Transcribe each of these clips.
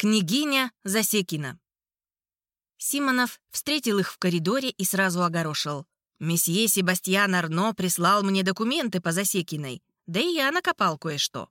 Княгиня Засекина. Симонов встретил их в коридоре и сразу огорошил. «Месье Себастьян Арно прислал мне документы по Засекиной, да и я накопал кое-что».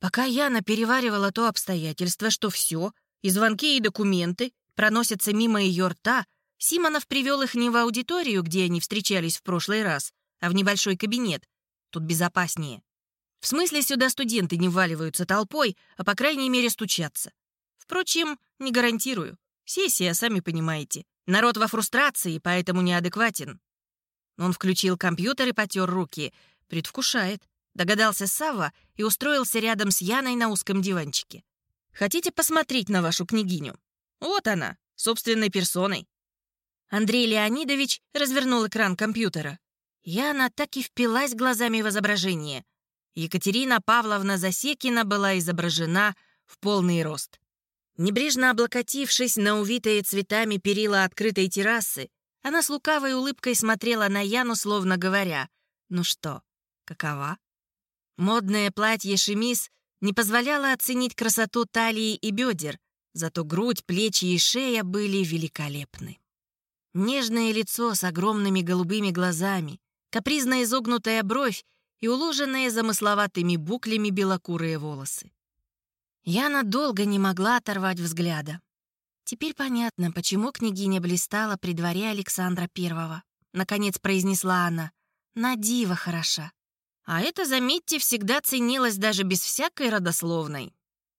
Пока Яна переваривала то обстоятельство, что все, и звонки, и документы проносятся мимо ее рта, Симонов привел их не в аудиторию, где они встречались в прошлый раз, а в небольшой кабинет. Тут безопаснее. В смысле, сюда студенты не вваливаются толпой, а по крайней мере стучатся. Впрочем, не гарантирую. Сессия, сами понимаете. Народ во фрустрации, поэтому неадекватен. Он включил компьютер и потер руки. Предвкушает. Догадался Савва и устроился рядом с Яной на узком диванчике. «Хотите посмотреть на вашу княгиню? Вот она, собственной персоной». Андрей Леонидович развернул экран компьютера. Яна так и впилась глазами в изображение. Екатерина Павловна Засекина была изображена в полный рост. Небрежно облокотившись на увитые цветами перила открытой террасы, она с лукавой улыбкой смотрела на Яну, словно говоря, «Ну что, какова?» Модное платье шемис не позволяло оценить красоту талии и бедер, зато грудь, плечи и шея были великолепны. Нежное лицо с огромными голубыми глазами, капризно изогнутая бровь и уложенные замысловатыми буклями белокурые волосы. Яна долго не могла оторвать взгляда. Теперь понятно, почему княгиня блистала при дворе Александра Первого. Наконец произнесла она. На диво хороша. А это, заметьте, всегда ценилось даже без всякой родословной.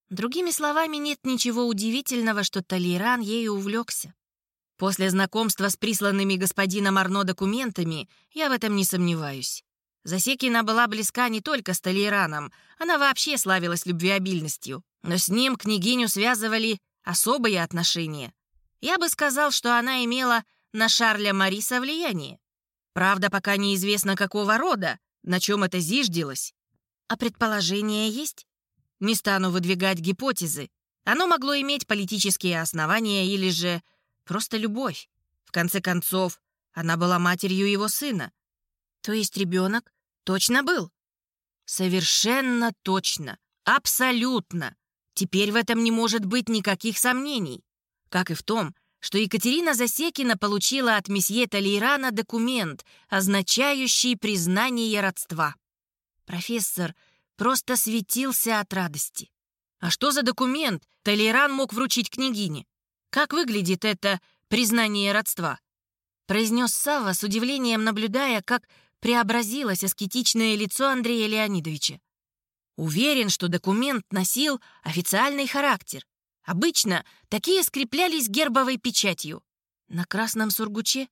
Другими словами, нет ничего удивительного, что Толейран ею увлекся. После знакомства с присланными господином Арно документами я в этом не сомневаюсь. Засекина была близка не только с Толейраном, она вообще славилась любвеобильностью. Но с ним княгиню связывали особые отношения. Я бы сказал, что она имела на Шарля Мариса влияние. Правда, пока неизвестно какого рода, на чем это зиждилось. А предположения есть? Не стану выдвигать гипотезы. Оно могло иметь политические основания или же просто любовь. В конце концов, она была матерью его сына. То есть ребенок точно был? Совершенно точно. Абсолютно. Теперь в этом не может быть никаких сомнений. Как и в том, что Екатерина Засекина получила от месье Толейрана документ, означающий признание родства. Профессор просто светился от радости. А что за документ Толейран мог вручить княгине? Как выглядит это признание родства? Произнес Савва с удивлением, наблюдая, как преобразилось аскетичное лицо Андрея Леонидовича. Уверен, что документ носил официальный характер. Обычно такие скреплялись гербовой печатью. На красном сургуче?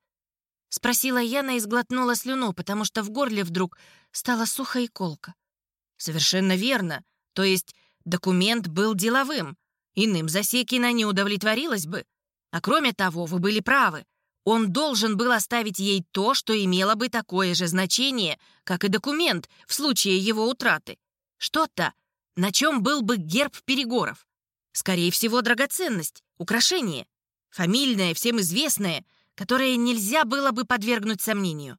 Спросила Яна и сглотнула слюну, потому что в горле вдруг стало сухо и колко. Совершенно верно. То есть документ был деловым. Иным Засекина не удовлетворилась бы. А кроме того, вы были правы. Он должен был оставить ей то, что имело бы такое же значение, как и документ в случае его утраты. Что-то, на чем был бы герб Перегоров. Скорее всего, драгоценность, украшение. Фамильное, всем известное, которое нельзя было бы подвергнуть сомнению.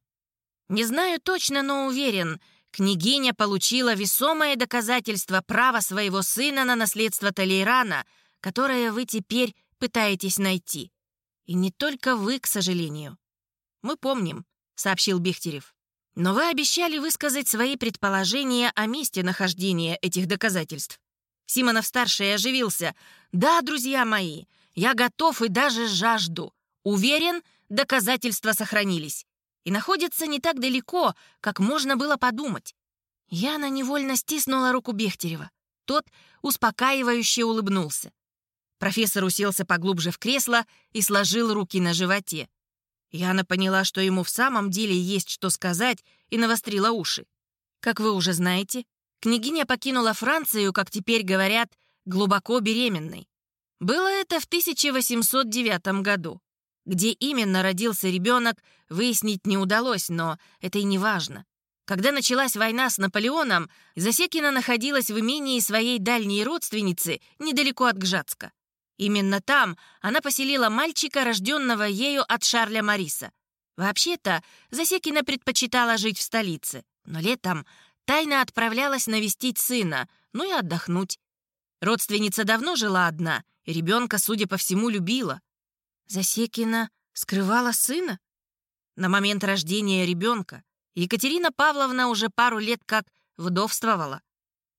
Не знаю точно, но уверен, княгиня получила весомое доказательство права своего сына на наследство Талейрана, которое вы теперь пытаетесь найти. И не только вы, к сожалению. Мы помним, сообщил Бехтерев. Но вы обещали высказать свои предположения о месте нахождения этих доказательств. Симонов-старший оживился. «Да, друзья мои, я готов и даже жажду. Уверен, доказательства сохранились. И находятся не так далеко, как можно было подумать». Яна невольно стиснула руку Бехтерева. Тот успокаивающе улыбнулся. Профессор уселся поглубже в кресло и сложил руки на животе. Яна поняла, что ему в самом деле есть что сказать, и навострила уши. Как вы уже знаете, княгиня покинула Францию, как теперь говорят, глубоко беременной. Было это в 1809 году. Где именно родился ребенок, выяснить не удалось, но это и не важно. Когда началась война с Наполеоном, Засекина находилась в имении своей дальней родственницы недалеко от Гжатска. Именно там она поселила мальчика, рожденного ею от Шарля Мариса. Вообще-то, Засекина предпочитала жить в столице, но летом тайно отправлялась навестить сына, ну и отдохнуть. Родственница давно жила одна, и ребенка, судя по всему, любила. Засекина скрывала сына? На момент рождения ребенка Екатерина Павловна уже пару лет как вдовствовала.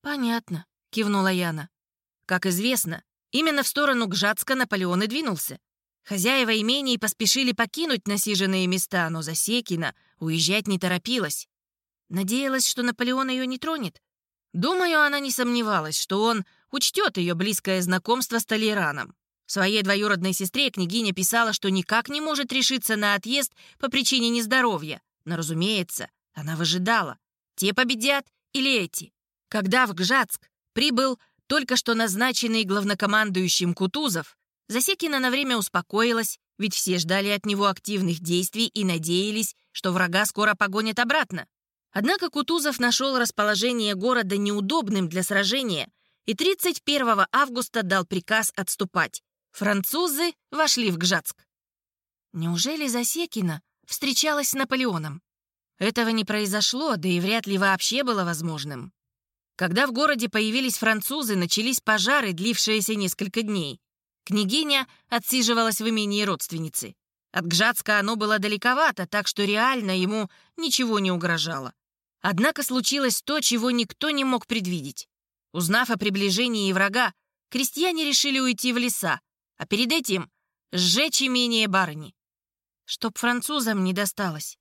«Понятно», — кивнула Яна. Как известно, именно в сторону Гжатска Наполеон и двинулся. Хозяева имений поспешили покинуть насиженные места, но Засекина уезжать не торопилась. Надеялась, что Наполеон ее не тронет. Думаю, она не сомневалась, что он учтет ее близкое знакомство с Толераном. Своей двоюродной сестре княгиня писала, что никак не может решиться на отъезд по причине нездоровья. Но, разумеется, она выжидала. Те победят или эти? Когда в Гжатск прибыл только что назначенный главнокомандующим Кутузов, Засекина на время успокоилась, ведь все ждали от него активных действий и надеялись, что врага скоро погонят обратно. Однако Кутузов нашел расположение города неудобным для сражения и 31 августа дал приказ отступать. Французы вошли в Гжатск. Неужели Засекина встречалась с Наполеоном? Этого не произошло, да и вряд ли вообще было возможным. Когда в городе появились французы, начались пожары, длившиеся несколько дней. Княгиня отсиживалась в имении родственницы. От Гжатска оно было далековато, так что реально ему ничего не угрожало. Однако случилось то, чего никто не мог предвидеть. Узнав о приближении врага, крестьяне решили уйти в леса, а перед этим сжечь имение барыни. Чтоб французам не досталось.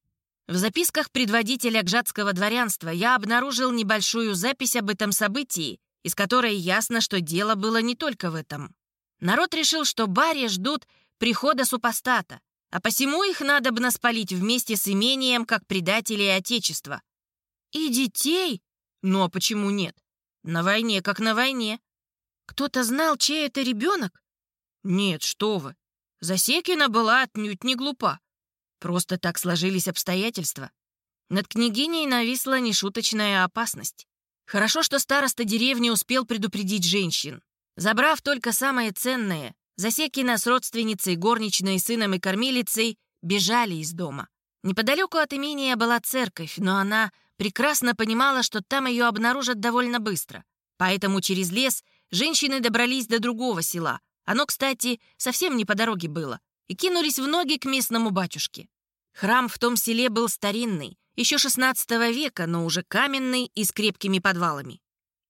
В записках предводителя гжатского дворянства я обнаружил небольшую запись об этом событии, из которой ясно, что дело было не только в этом. Народ решил, что баре ждут прихода супостата, а посему их надо бы наспалить вместе с имением, как предателей Отечества. И детей? Ну а почему нет? На войне, как на войне. Кто-то знал, чей это ребенок? Нет, что вы. Засекина была отнюдь не глупа. Просто так сложились обстоятельства. Над княгиней нависла нешуточная опасность. Хорошо, что староста деревни успел предупредить женщин. Забрав только самое ценное, Засекина с родственницей, горничной, сыном и кормилицей бежали из дома. Неподалеку от имения была церковь, но она прекрасно понимала, что там ее обнаружат довольно быстро. Поэтому через лес женщины добрались до другого села. Оно, кстати, совсем не по дороге было. И кинулись в ноги к местному батюшке. Храм в том селе был старинный, еще XVI века, но уже каменный и с крепкими подвалами.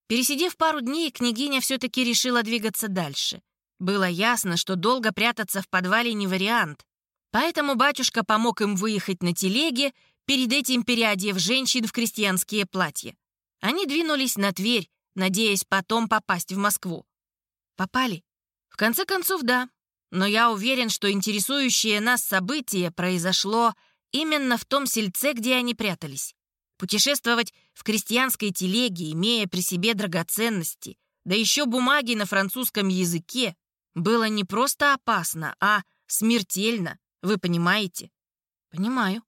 Пересидев пару дней, княгиня все-таки решила двигаться дальше. Было ясно, что долго прятаться в подвале не вариант. Поэтому батюшка помог им выехать на телеге, перед этим переодев женщин в крестьянские платья. Они двинулись на Тверь, надеясь потом попасть в Москву. Попали? В конце концов, да. Но я уверен, что интересующее нас событие произошло именно в том сельце, где они прятались. Путешествовать в крестьянской телеге, имея при себе драгоценности, да еще бумаги на французском языке, было не просто опасно, а смертельно, вы понимаете? Понимаю.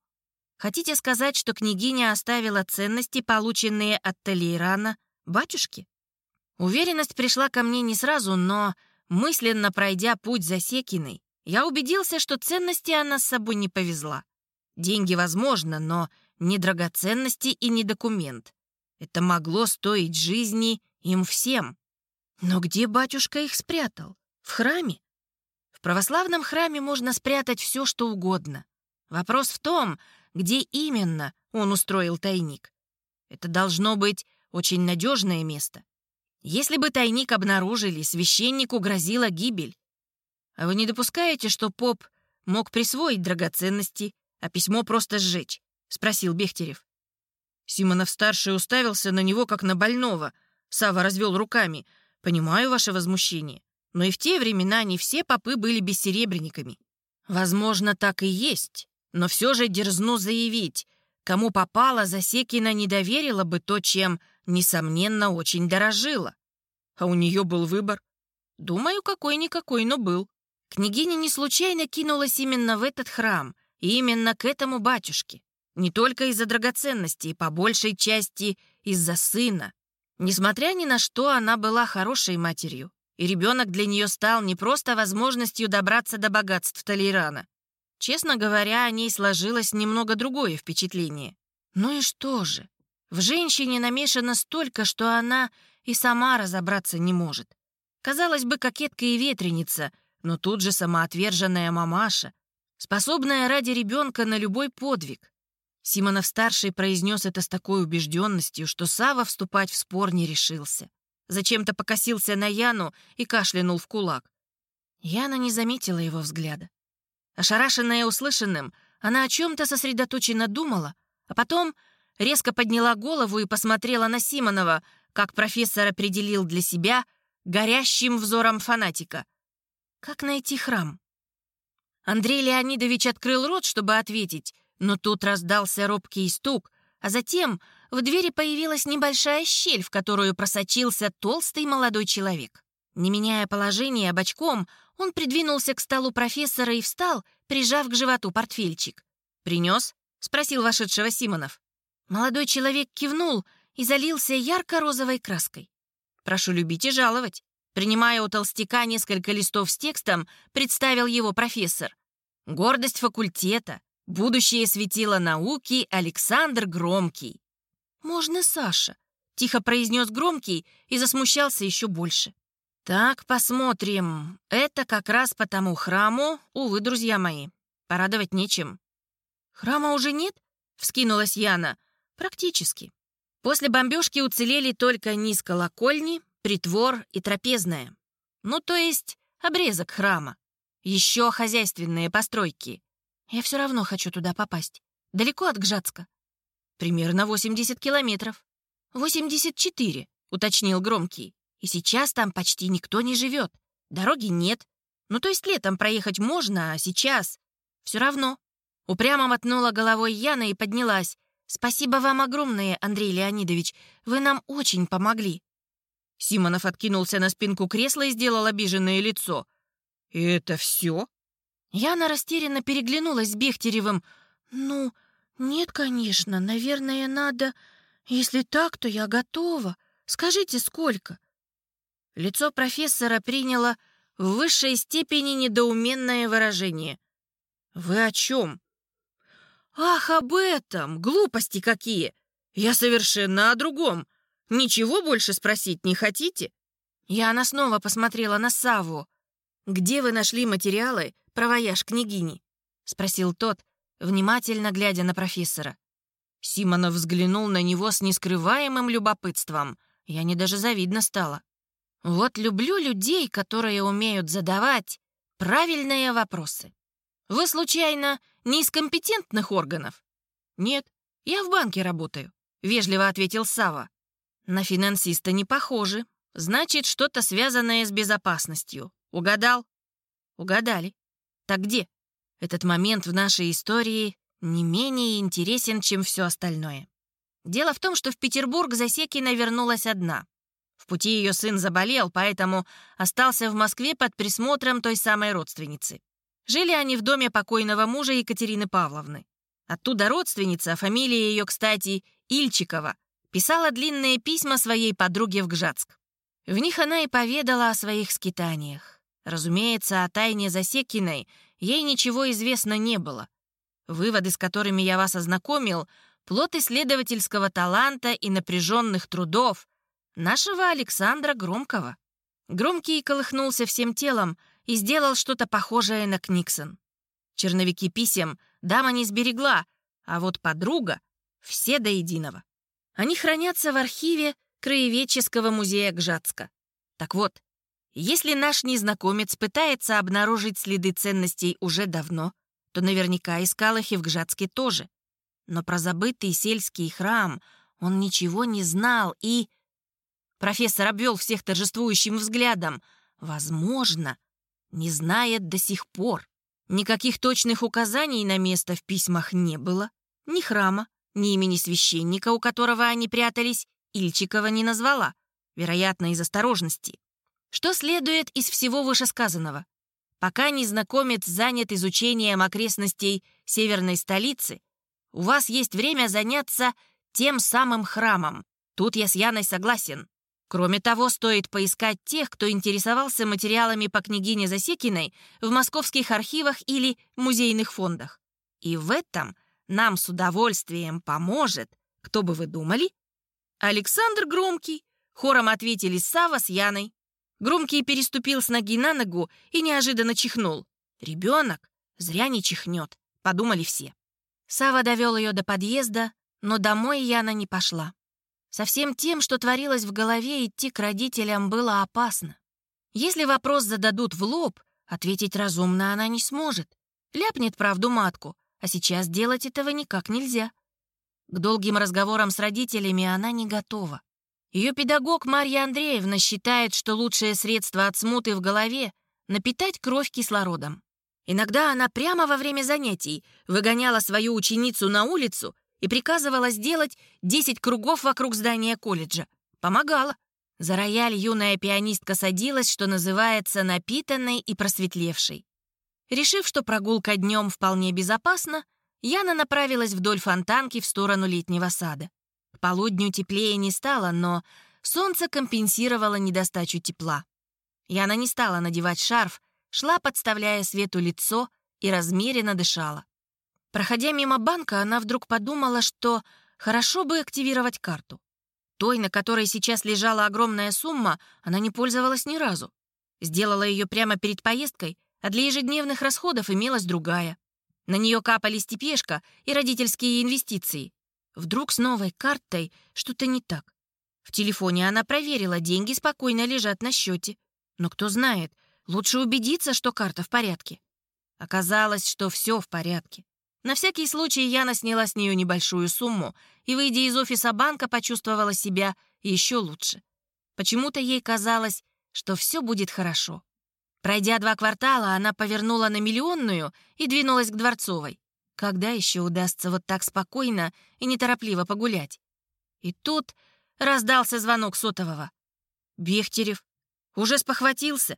Хотите сказать, что княгиня оставила ценности, полученные от Толейрана, батюшке? Уверенность пришла ко мне не сразу, но, мысленно пройдя путь за Секиной, я убедился, что ценности она с собой не повезла. Деньги возможно, но не драгоценности и не документ. Это могло стоить жизни им всем. Но где батюшка их спрятал? В храме? В православном храме можно спрятать все, что угодно. Вопрос в том, где именно он устроил тайник. Это должно быть очень надежное место. Если бы тайник обнаружили, священнику грозила гибель. А вы не допускаете, что поп мог присвоить драгоценности, а письмо просто сжечь? — спросил Бехтерев. Симонов-старший уставился на него, как на больного. Сава развел руками. «Понимаю ваше возмущение, но и в те времена не все попы были бессеребренниками. Возможно, так и есть, но все же дерзну заявить, кому попало, Засекина не доверила бы то, чем, несомненно, очень дорожила. А у нее был выбор. Думаю, какой-никакой, но был. Княгиня не случайно кинулась именно в этот храм и именно к этому батюшке. Не только из-за драгоценностей, по большей части из-за сына. Несмотря ни на что, она была хорошей матерью, и ребенок для нее стал не просто возможностью добраться до богатств Толейрана. Честно говоря, о ней сложилось немного другое впечатление. Ну и что же? В женщине намешано столько, что она и сама разобраться не может. Казалось бы, кокетка и ветреница, но тут же самоотверженная мамаша, способная ради ребенка на любой подвиг. Симонов-старший произнес это с такой убежденностью, что Сава вступать в спор не решился. Зачем-то покосился на Яну и кашлянул в кулак. Яна не заметила его взгляда. Ошарашенная услышанным, она о чем-то сосредоточенно думала, а потом резко подняла голову и посмотрела на Симонова, как профессор определил для себя горящим взором фанатика. Как найти храм? Андрей Леонидович открыл рот, чтобы ответить, но тут раздался робкий стук, а затем в двери появилась небольшая щель, в которую просочился толстый молодой человек. Не меняя положение бочком, он придвинулся к столу профессора и встал, прижав к животу портфельчик. «Принес?» — спросил вошедшего Симонов. Молодой человек кивнул и залился ярко-розовой краской. «Прошу любить и жаловать». Принимая у толстяка несколько листов с текстом, представил его профессор. «Гордость факультета, будущее светило науки Александр Громкий». «Можно Саша?» — тихо произнес Громкий и засмущался еще больше. «Так, посмотрим. Это как раз по тому храму, увы, друзья мои. Порадовать нечем». «Храма уже нет?» — вскинулась Яна. «Практически. После бомбежки уцелели только низ колокольни, притвор и трапезная. Ну, то есть обрезок храма. Еще хозяйственные постройки. Я все равно хочу туда попасть. Далеко от Гжатска? Примерно 80 километров. 84, уточнил Громкий. И сейчас там почти никто не живет. Дороги нет. Ну, то есть летом проехать можно, а сейчас... Все равно. Упрямо мотнула головой Яна и поднялась. «Спасибо вам огромное, Андрей Леонидович. Вы нам очень помогли». Симонов откинулся на спинку кресла и сделал обиженное лицо. «И это все?» Яна растерянно переглянулась с Бехтеревым. «Ну, нет, конечно, наверное, надо... Если так, то я готова. Скажите, сколько?» Лицо профессора приняло в высшей степени недоуменное выражение. «Вы о чем?» «Ах, об этом! Глупости какие! Я совершенно о другом. Ничего больше спросить не хотите?» Яна снова посмотрела на Саву. «Где вы нашли материалы про вояж княгини?» — спросил тот, внимательно глядя на профессора. Симонов взглянул на него с нескрываемым любопытством. Я не даже завидно стало. Вот люблю людей, которые умеют задавать правильные вопросы. Вы, случайно, не из компетентных органов? Нет, я в банке работаю, вежливо ответил Сава. На финансиста не похожи. Значит, что-то связанное с безопасностью. Угадал? Угадали. Так где? Этот момент в нашей истории не менее интересен, чем все остальное. Дело в том, что в Петербург Засекина вернулась одна. В пути ее сын заболел, поэтому остался в Москве под присмотром той самой родственницы. Жили они в доме покойного мужа Екатерины Павловны. Оттуда родственница, фамилия ее, кстати, Ильчикова, писала длинные письма своей подруге в Гжатск. В них она и поведала о своих скитаниях. Разумеется, о тайне Засекиной ей ничего известно не было. Выводы, с которыми я вас ознакомил, плод исследовательского таланта и напряженных трудов, Нашего Александра Громкого. Громкий колыхнулся всем телом и сделал что-то похожее на Книксон. Черновики писем дама не сберегла, а вот подруга — все до единого. Они хранятся в архиве Краеведческого музея Гжатска. Так вот, если наш незнакомец пытается обнаружить следы ценностей уже давно, то наверняка искал их и в Гжатске тоже. Но про забытый сельский храм он ничего не знал и... Профессор обвел всех торжествующим взглядом. Возможно, не знает до сих пор. Никаких точных указаний на место в письмах не было. Ни храма, ни имени священника, у которого они прятались, Ильчикова не назвала, вероятно, из осторожности. Что следует из всего вышесказанного? Пока незнакомец занят изучением окрестностей северной столицы, у вас есть время заняться тем самым храмом. Тут я с Яной согласен. Кроме того, стоит поискать тех, кто интересовался материалами по княгине Засекиной в московских архивах или музейных фондах. И в этом нам с удовольствием поможет, кто бы вы думали? Александр Громкий, хором ответили Сава с Яной. Громкий переступил с ноги на ногу и неожиданно чихнул. «Ребенок? Зря не чихнет», — подумали все. Сава довел ее до подъезда, но домой Яна не пошла. Со всем тем, что творилось в голове, идти к родителям было опасно. Если вопрос зададут в лоб, ответить разумно она не сможет. Ляпнет правду матку, а сейчас делать этого никак нельзя. К долгим разговорам с родителями она не готова. Ее педагог Марья Андреевна считает, что лучшее средство от смуты в голове — напитать кровь кислородом. Иногда она прямо во время занятий выгоняла свою ученицу на улицу и приказывала сделать 10 кругов вокруг здания колледжа. Помогала. За рояль юная пианистка садилась, что называется, напитанной и просветлевшей. Решив, что прогулка днем вполне безопасна, Яна направилась вдоль фонтанки в сторону летнего сада. К полудню теплее не стало, но солнце компенсировало недостачу тепла. Яна не стала надевать шарф, шла, подставляя свету лицо, и размеренно дышала. Проходя мимо банка, она вдруг подумала, что хорошо бы активировать карту. Той, на которой сейчас лежала огромная сумма, она не пользовалась ни разу. Сделала ее прямо перед поездкой, а для ежедневных расходов имелась другая. На нее капали степешка и родительские инвестиции. Вдруг с новой картой что-то не так. В телефоне она проверила, деньги спокойно лежат на счете. Но кто знает, лучше убедиться, что карта в порядке. Оказалось, что все в порядке. На всякий случай Яна сняла с нее небольшую сумму и, выйдя из офиса банка, почувствовала себя еще лучше. Почему-то ей казалось, что все будет хорошо. Пройдя два квартала, она повернула на миллионную и двинулась к Дворцовой. Когда еще удастся вот так спокойно и неторопливо погулять? И тут раздался звонок сотового. Бехтерев уже спохватился.